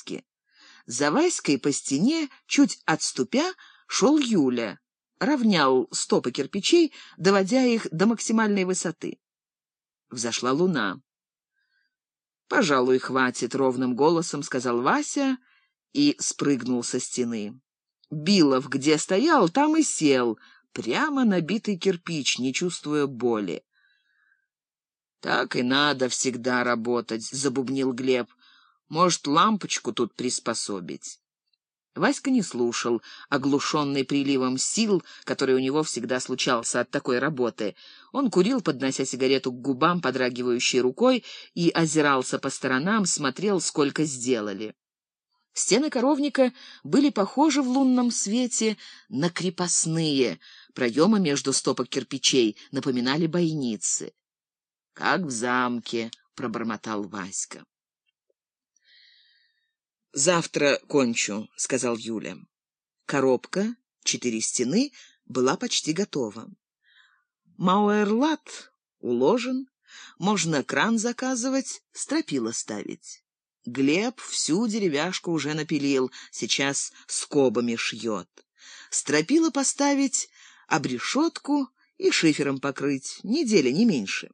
Васьки. За Васькой по стене, чуть отступя, шел Юля, равнял стопы кирпичей, доводя их до максимальной высоты. Взошла луна. «Пожалуй, хватит», — ровным голосом сказал Вася и спрыгнул со стены. Билов, где стоял, там и сел, прямо на битый кирпич, не чувствуя боли. «Так и надо всегда работать», — забубнил Глеб. «Может, лампочку тут приспособить?» Васька не слушал, оглушенный приливом сил, который у него всегда случался от такой работы. Он курил, поднося сигарету к губам, подрагивающей рукой, и озирался по сторонам, смотрел, сколько сделали. Стены коровника были похожи в лунном свете на крепостные, проемы между стопок кирпичей напоминали бойницы. «Как в замке», — пробормотал Васька. «Завтра кончу», — сказал Юля. Коробка, четыре стены, была почти готова. Мауэрлат уложен, можно кран заказывать, стропила ставить. Глеб всю деревяшку уже напилил, сейчас скобами шьет. Стропила поставить, обрешетку и шифером покрыть, недели не меньше.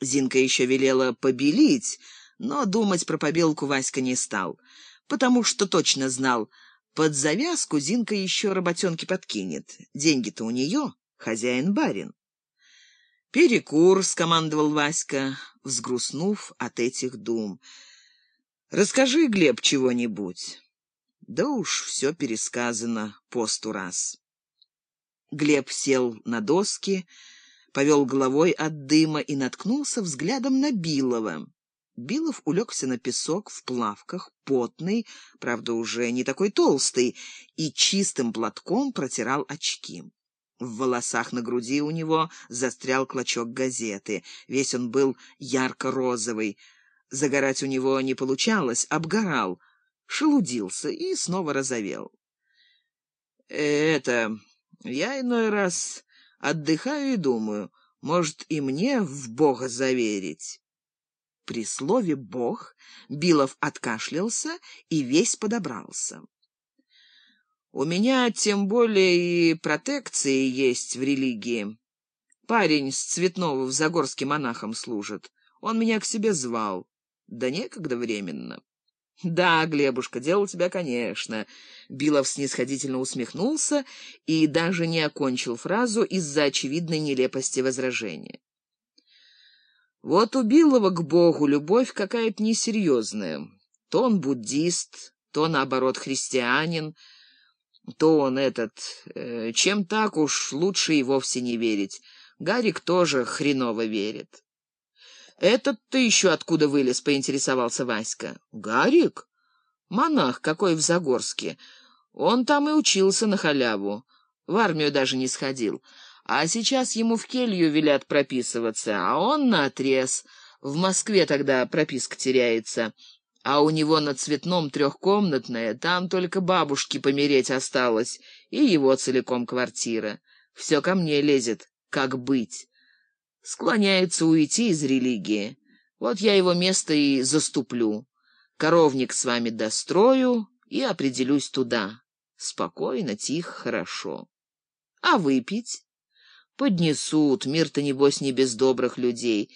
Зинка еще велела побелить, но думать про побелку Васька не стал — потому что точно знал, под завязку Зинка еще работенки подкинет. Деньги-то у нее, хозяин-барин. «Перекур», — скомандовал Васька, взгрустнув от этих дум. «Расскажи, Глеб, чего-нибудь». «Да уж все пересказано посту раз». Глеб сел на доски, повел головой от дыма и наткнулся взглядом на Билова. Билов улегся на песок в плавках, потный, правда, уже не такой толстый, и чистым платком протирал очки. В волосах на груди у него застрял клочок газеты. Весь он был ярко-розовый. Загорать у него не получалось, обгорал, шелудился и снова розовел. «Это... я иной раз отдыхаю и думаю, может, и мне в Бога заверить». При слове «бог» Билов откашлялся и весь подобрался. «У меня тем более и протекции есть в религии. Парень с Цветного в Загорске монахом служит. Он меня к себе звал. Да некогда временно». «Да, Глебушка, дело тебя, конечно». Билов снисходительно усмехнулся и даже не окончил фразу из-за очевидной нелепости возражения. Вот у Билова к Богу любовь какая-то несерьезная. То он буддист, то, наоборот, христианин, то он этот... Э, чем так уж лучше и вовсе не верить. Гарик тоже хреново верит. «Этот ты еще откуда вылез?» — поинтересовался Васька. «Гарик? Монах какой в Загорске. Он там и учился на халяву. В армию даже не сходил. А сейчас ему в келью велят прописываться, а он наотрез. В Москве тогда прописка теряется. А у него на цветном трехкомнатная, там только бабушки помереть осталось, и его целиком квартира. Все ко мне лезет, как быть. Склоняется уйти из религии. Вот я его место и заступлю. Коровник с вами дострою и определюсь туда. Спокойно, тихо, хорошо. А выпить? Поднесут, мир-то, небось, не без добрых людей.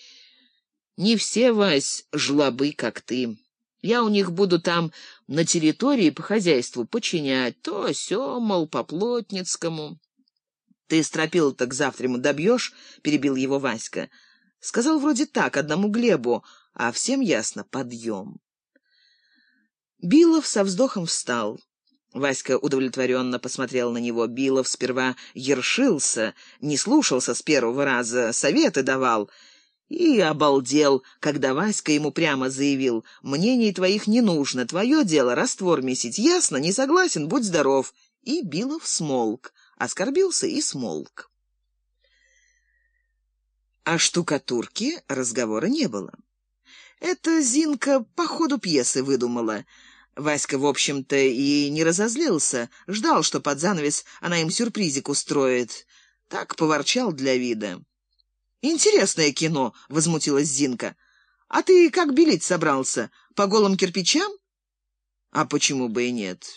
Не все, Вась, жлобы, как ты. Я у них буду там на территории по хозяйству починять, то все, мол, по плотницкому. Ты стропил-то к завтраму добьешь, — перебил его Васька. Сказал вроде так, одному Глебу, а всем ясно — подъем. Билов со вздохом встал. Васька удовлетворенно посмотрел на него. Билов сперва ершился, не слушался с первого раза, советы давал. И обалдел, когда Васька ему прямо заявил, «Мнений твоих не нужно, твое дело раствор месить, ясно, не согласен, будь здоров». И Билов смолк, оскорбился и смолк. О штукатурке разговора не было. Это Зинка по ходу пьесы выдумала — Васька, в общем-то, и не разозлился, ждал, что под занавес она им сюрпризик устроит. Так поворчал для вида. «Интересное кино», — возмутилась Зинка. «А ты как белить собрался? По голым кирпичам?» А почему бы и нет?